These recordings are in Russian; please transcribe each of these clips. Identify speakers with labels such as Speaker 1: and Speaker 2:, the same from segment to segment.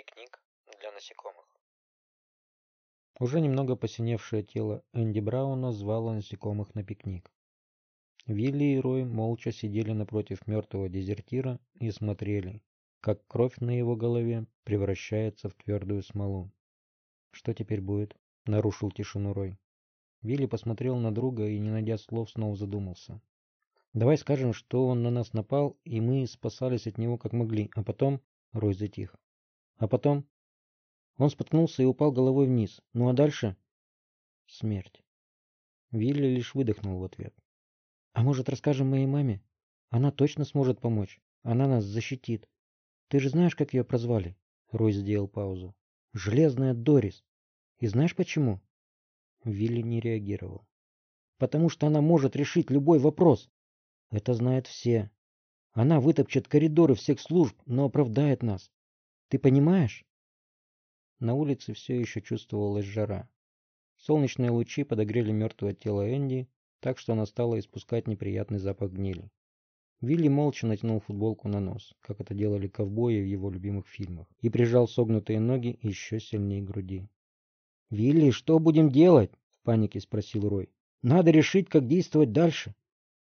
Speaker 1: Пикник для насекомых. Уже немного посиневшее тело Энди Брауна звало насекомых на пикник. Вилли и Рой молча сидели напротив мертвого дезертира и смотрели, как кровь на его голове превращается в твердую смолу. «Что теперь будет?» — нарушил тишину Рой. Вилли посмотрел на друга и, не найдя слов, снова задумался. «Давай скажем, что он на нас напал, и мы спасались от него как могли, а потом...» — Рой затих. «А потом...» Он споткнулся и упал головой вниз. «Ну а дальше...» «Смерть». Вилли лишь выдохнул в ответ. «А может, расскажем моей маме? Она точно сможет помочь. Она нас защитит. Ты же знаешь, как ее прозвали?» Рой сделал паузу. «Железная Дорис. И знаешь почему?» Вилли не реагировал. «Потому что она может решить любой вопрос. Это знают все. Она вытопчет коридоры всех служб, но оправдает нас. Ты понимаешь?» На улице все еще чувствовалась жара. Солнечные лучи подогрели мертвое тело Энди, так что она стала испускать неприятный запах гнили. Вилли молча натянул футболку на нос, как это делали ковбои в его любимых фильмах, и прижал согнутые ноги еще сильнее груди. «Вилли, что будем делать?» — в панике спросил Рой. «Надо решить, как действовать дальше.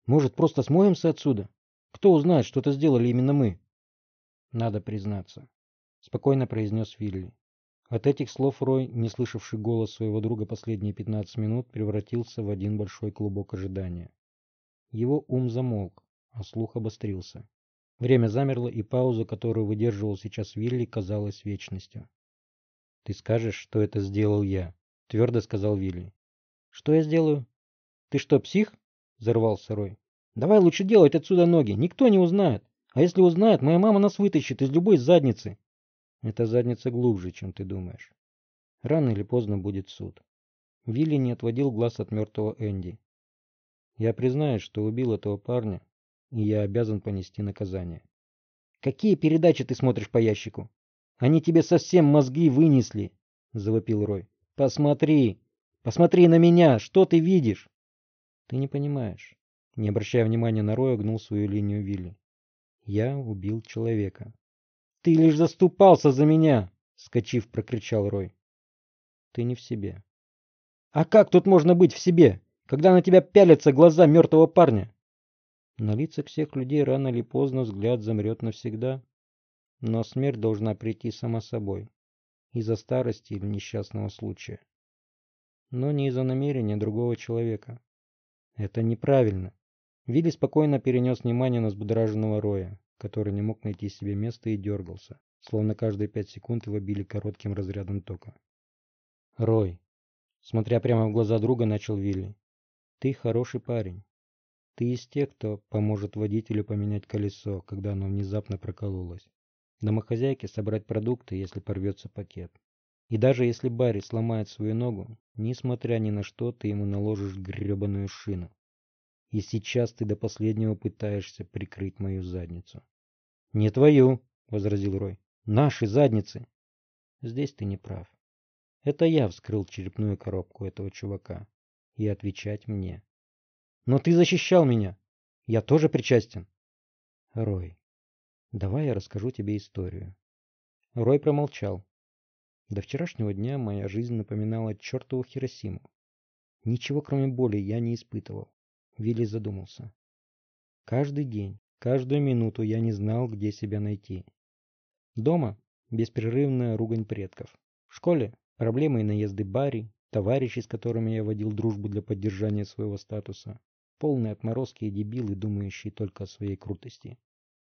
Speaker 1: Может, просто смоемся отсюда? Кто узнает, что это сделали именно мы?» «Надо признаться», — спокойно произнес Вилли. От этих слов Рой, не слышавший голос своего друга последние пятнадцать минут, превратился в один большой клубок ожидания. Его ум замолк, а слух обострился. Время замерло, и пауза, которую выдерживал сейчас Вилли, казалась вечностью. «Ты скажешь, что это сделал я», — твердо сказал Вилли. «Что я сделаю? Ты что, псих?» — взорвался Рой. «Давай лучше делать отсюда ноги, никто не узнает. А если узнает, моя мама нас вытащит из любой задницы». Эта задница глубже, чем ты думаешь. Рано или поздно будет суд. Вилли не отводил глаз от мертвого Энди. Я признаюсь, что убил этого парня, и я обязан понести наказание. Какие передачи ты смотришь по ящику? Они тебе совсем мозги вынесли, завопил Рой. Посмотри, посмотри на меня, что ты видишь? Ты не понимаешь. Не обращая внимания на Роя, гнул свою линию Вилли. Я убил человека. «Ты лишь заступался за меня!» — скачив, прокричал Рой. «Ты не в себе». «А как тут можно быть в себе, когда на тебя пялятся глаза мертвого парня?» На лицах всех людей рано или поздно взгляд замрет навсегда. Но смерть должна прийти сама собой. Из-за старости или несчастного случая. Но не из-за намерения другого человека. Это неправильно. Вилли спокойно перенес внимание на взбудораженного Роя который не мог найти себе места и дергался, словно каждые пять секунд его били коротким разрядом тока. «Рой», смотря прямо в глаза друга, начал Вилли, — «ты хороший парень. Ты из тех, кто поможет водителю поменять колесо, когда оно внезапно прокололось. Домохозяйке собрать продукты, если порвется пакет. И даже если Барри сломает свою ногу, несмотря ни на что, ты ему наложишь гребаную шину. И сейчас ты до последнего пытаешься прикрыть мою задницу. Не твою, возразил Рой. Наши задницы. Здесь ты не прав. Это я вскрыл черепную коробку этого чувака. И отвечать мне. Но ты защищал меня. Я тоже причастен. Рой, давай я расскажу тебе историю. Рой промолчал. До вчерашнего дня моя жизнь напоминала чертову Хиросиму. Ничего кроме боли я не испытывал. Вилли задумался. Каждый день, каждую минуту я не знал, где себя найти. Дома беспрерывная ругань предков. В школе проблемы и наезды Барри, товарищи, с которыми я водил дружбу для поддержания своего статуса. Полные отморозки и дебилы, думающие только о своей крутости.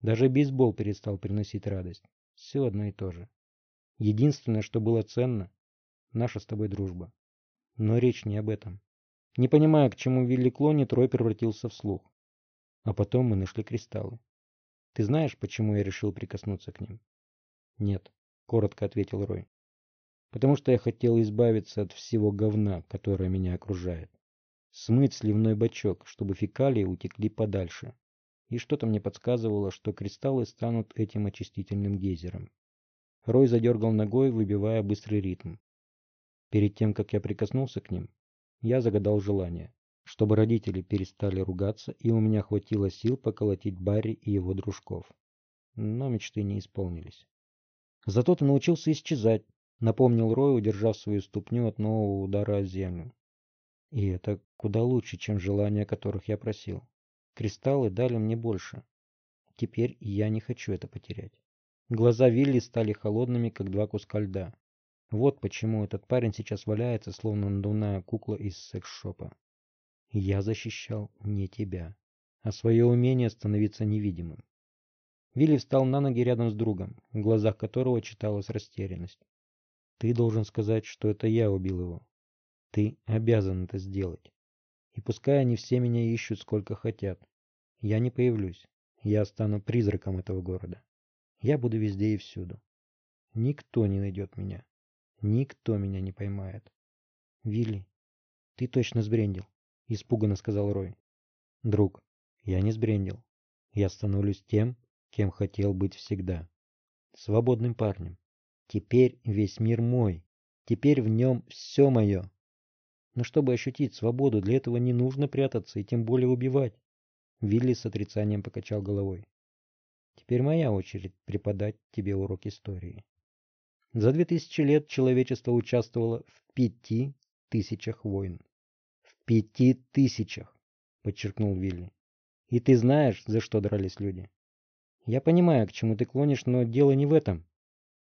Speaker 1: Даже бейсбол перестал приносить радость. Все одно и то же. Единственное, что было ценно, наша с тобой дружба. Но речь не об этом. Не понимая, к чему Вилли клонит, Рой превратился в слух. А потом мы нашли кристаллы. Ты знаешь, почему я решил прикоснуться к ним? Нет, коротко ответил Рой. Потому что я хотел избавиться от всего говна, которое меня окружает. Смыть сливной бачок, чтобы фекалии утекли подальше. И что-то мне подсказывало, что кристаллы станут этим очистительным гейзером. Рой задергал ногой, выбивая быстрый ритм. Перед тем, как я прикоснулся к ним, я загадал желание, чтобы родители перестали ругаться, и у меня хватило сил поколотить Барри и его дружков. Но мечты не исполнились. Зато ты научился исчезать, напомнил Рой, удержав свою ступню от нового удара о землю. И это куда лучше, чем желания, которых я просил. Кристаллы дали мне больше. Теперь я не хочу это потерять. Глаза Вилли стали холодными, как два куска льда. Вот почему этот парень сейчас валяется, словно надувная кукла из секс-шопа. Я защищал не тебя, а свое умение становиться невидимым. Вилли встал на ноги рядом с другом, в глазах которого читалась растерянность. Ты должен сказать, что это я убил его. Ты обязан это сделать. И пускай они все меня ищут сколько хотят. Я не появлюсь. Я стану призраком этого города. Я буду везде и всюду. Никто не найдет меня. Никто меня не поймает. Вилли, ты точно сбрендил, испуганно сказал Рой. Друг, я не сбрендил. Я становлюсь тем, кем хотел быть всегда. Свободным парнем. Теперь весь мир мой. Теперь в нем все мое. Но чтобы ощутить свободу, для этого не нужно прятаться и тем более убивать. Вилли с отрицанием покачал головой. Теперь моя очередь преподать тебе урок истории. За две тысячи лет человечество участвовало в пяти тысячах войн. В пяти тысячах, подчеркнул Вилли. И ты знаешь, за что дрались люди? Я понимаю, к чему ты клонишь, но дело не в этом.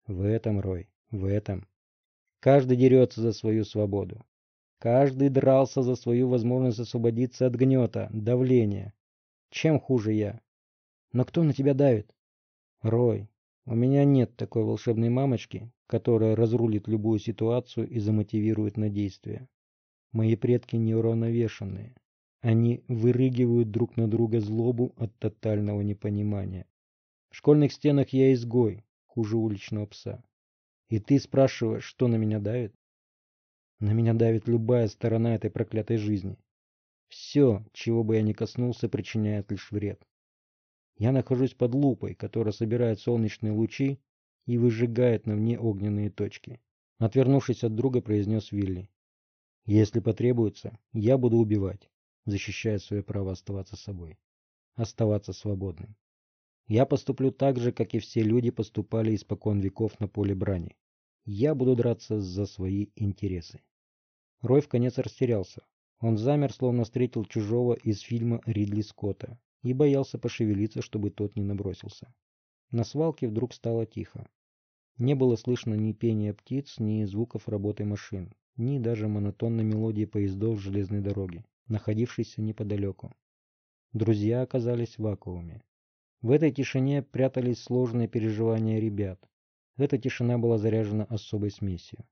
Speaker 1: В этом, Рой, в этом. Каждый дерется за свою свободу. Каждый дрался за свою возможность освободиться от гнета, давления. Чем хуже я? Но кто на тебя давит? Рой, у меня нет такой волшебной мамочки, которая разрулит любую ситуацию и замотивирует на действие. Мои предки неуравновешенные. Они вырыгивают друг на друга злобу от тотального непонимания. В школьных стенах я изгой, хуже уличного пса. И ты спрашиваешь, что на меня давит? На меня давит любая сторона этой проклятой жизни. Все, чего бы я ни коснулся, причиняет лишь вред. Я нахожусь под лупой, которая собирает солнечные лучи и выжигает на мне огненные точки. Отвернувшись от друга, произнес Вилли. Если потребуется, я буду убивать, защищая свое право оставаться собой. Оставаться свободным. Я поступлю так же, как и все люди поступали испокон веков на поле брани. Я буду драться за свои интересы. Рой в конец растерялся. Он замер, словно встретил чужого из фильма Ридли Скотта и боялся пошевелиться, чтобы тот не набросился. На свалке вдруг стало тихо. Не было слышно ни пения птиц, ни звуков работы машин, ни даже монотонной мелодии поездов железной дороги, находившейся неподалеку. Друзья оказались в вакууме. В этой тишине прятались сложные переживания ребят. Эта тишина была заряжена особой смесью.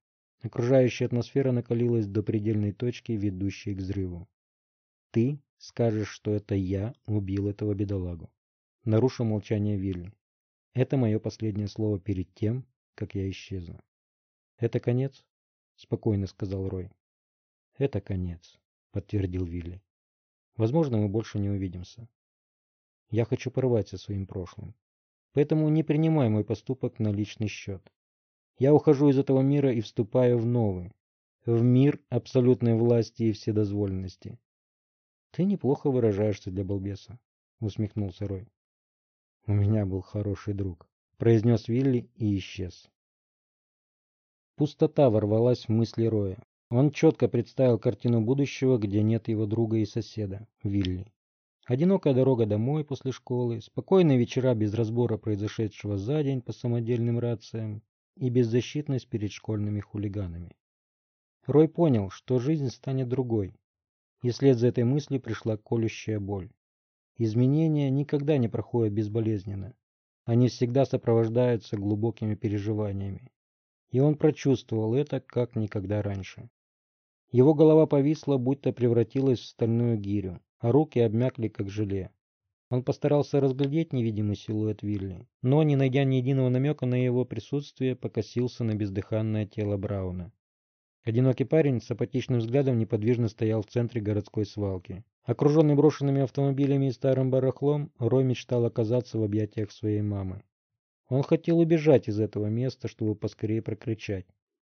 Speaker 1: Окружающая атмосфера накалилась до предельной точки, ведущей к взрыву. Ты скажешь, что это я убил этого бедолагу. Нарушил молчание Вилли. Это мое последнее слово перед тем, как я исчезну. Это конец? Спокойно сказал Рой. Это конец, подтвердил Вилли. Возможно, мы больше не увидимся. Я хочу порвать со своим прошлым. Поэтому не принимай мой поступок на личный счет. Я ухожу из этого мира и вступаю в новый. В мир абсолютной власти и вседозволенности. Ты неплохо выражаешься для балбеса, усмехнулся Рой. У меня был хороший друг, произнес Вилли и исчез. Пустота ворвалась в мысли Роя. Он четко представил картину будущего, где нет его друга и соседа, Вилли. Одинокая дорога домой после школы, спокойные вечера без разбора произошедшего за день по самодельным рациям и беззащитность перед школьными хулиганами. Рой понял, что жизнь станет другой, и вслед за этой мыслью пришла колющая боль. Изменения никогда не проходят безболезненно. Они всегда сопровождаются глубокими переживаниями. И он прочувствовал это как никогда раньше. Его голова повисла, будто превратилась в стальную гирю а руки обмякли как желе. Он постарался разглядеть невидимый силуэт Вилли, но, не найдя ни единого намека на его присутствие, покосился на бездыханное тело Брауна. Одинокий парень с апатичным взглядом неподвижно стоял в центре городской свалки. Окруженный брошенными автомобилями и старым барахлом, Рой мечтал оказаться в объятиях своей мамы. Он хотел убежать из этого места, чтобы поскорее прокричать.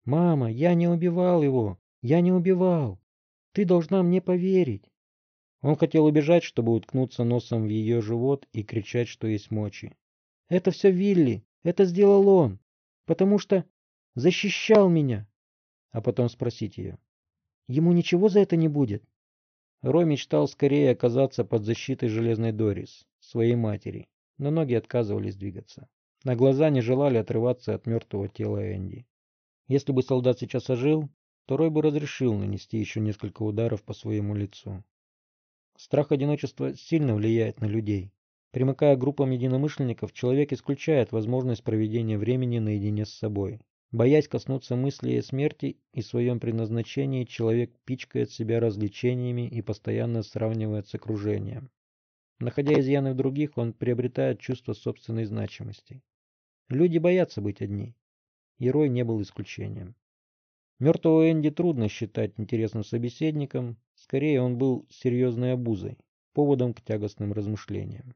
Speaker 1: «Мама, я не убивал его! Я не убивал! Ты должна мне поверить!» Он хотел убежать, чтобы уткнуться носом в ее живот и кричать, что есть мочи. «Это все Вилли! Это сделал он! Потому что защищал меня. А потом спросить ее. Ему ничего за это не будет? Рой мечтал скорее оказаться под защитой Железной Дорис, своей матери, но ноги отказывались двигаться. На глаза не желали отрываться от мертвого тела Энди. Если бы солдат сейчас ожил, то Рой бы разрешил нанести еще несколько ударов по своему лицу. Страх одиночества сильно влияет на людей. Примыкая к группам единомышленников, человек исключает возможность проведения времени наедине с собой. Боясь коснуться мысли о смерти и своем предназначении, человек пичкает себя развлечениями и постоянно сравнивает с окружением. Находя изъяны в других, он приобретает чувство собственной значимости. Люди боятся быть одни. И Рой не был исключением. Мертвого Энди трудно считать интересным собеседником, скорее он был серьезной обузой, поводом к тягостным размышлениям.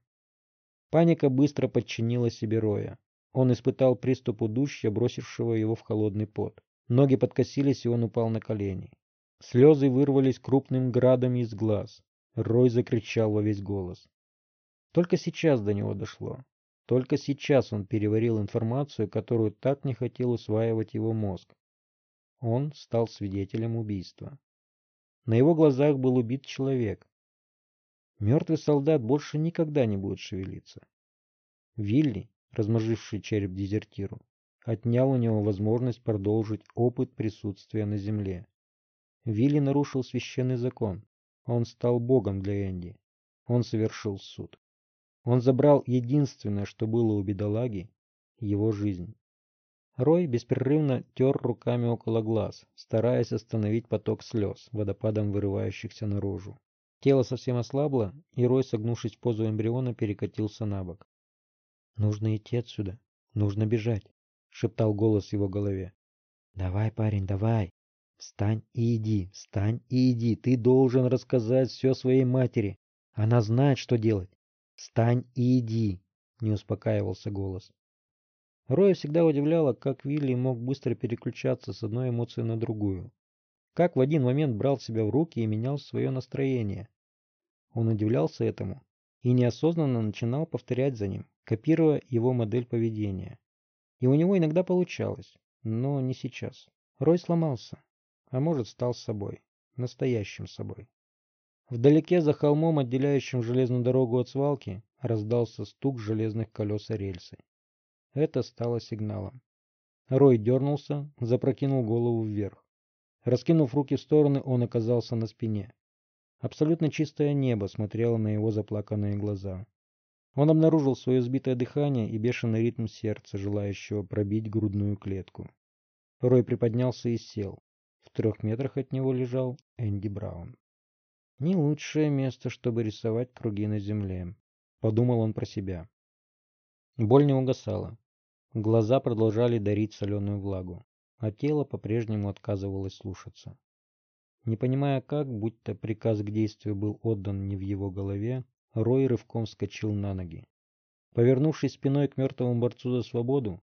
Speaker 1: Паника быстро подчинила себе Роя. Он испытал приступ удушья, бросившего его в холодный пот. Ноги подкосились, и он упал на колени. Слезы вырвались крупным градом из глаз. Рой закричал во весь голос. Только сейчас до него дошло. Только сейчас он переварил информацию, которую так не хотел усваивать его мозг. Он стал свидетелем убийства. На его глазах был убит человек. Мертвый солдат больше никогда не будет шевелиться. Вилли, размозживший череп дезертиру, отнял у него возможность продолжить опыт присутствия на земле. Вилли нарушил священный закон. Он стал богом для Энди. Он совершил суд. Он забрал единственное, что было у бедолаги — его жизнь. Рой беспрерывно тер руками около глаз, стараясь остановить поток слез, водопадом вырывающихся наружу. Тело совсем ослабло, и Рой, согнувшись в позу эмбриона, перекатился на бок. «Нужно идти отсюда. Нужно бежать», — шептал голос в его голове. «Давай, парень, давай. Встань и иди, встань и иди. Ты должен рассказать все своей матери. Она знает, что делать. Встань и иди», — не успокаивался голос. Роя всегда удивляло, как Вилли мог быстро переключаться с одной эмоции на другую. Как в один момент брал себя в руки и менял свое настроение. Он удивлялся этому и неосознанно начинал повторять за ним, копируя его модель поведения. И у него иногда получалось, но не сейчас. Рой сломался, а может стал собой, настоящим собой. Вдалеке за холмом, отделяющим железную дорогу от свалки, раздался стук железных колес о рельсы. Это стало сигналом. Рой дернулся, запрокинул голову вверх. Раскинув руки в стороны, он оказался на спине. Абсолютно чистое небо смотрело на его заплаканные глаза. Он обнаружил свое сбитое дыхание и бешеный ритм сердца, желающего пробить грудную клетку. Рой приподнялся и сел. В трех метрах от него лежал Энди Браун. Не лучшее место, чтобы рисовать круги на земле, подумал он про себя. Боль не угасала. Глаза продолжали дарить соленую влагу, а тело по-прежнему отказывалось слушаться. Не понимая как, будто приказ к действию был отдан не в его голове, Рой рывком вскочил на ноги. Повернувшись спиной к мертвому борцу за свободу,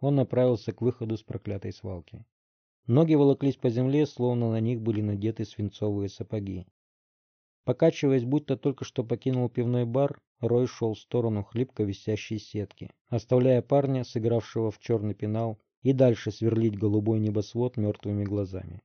Speaker 1: он направился к выходу с проклятой свалки. Ноги волоклись по земле, словно на них были надеты свинцовые сапоги. Покачиваясь, будто только что покинул пивной бар, Рой шел в сторону хлипко висящей сетки, оставляя парня, сыгравшего в черный пенал, и дальше сверлить голубой небосвод мертвыми глазами.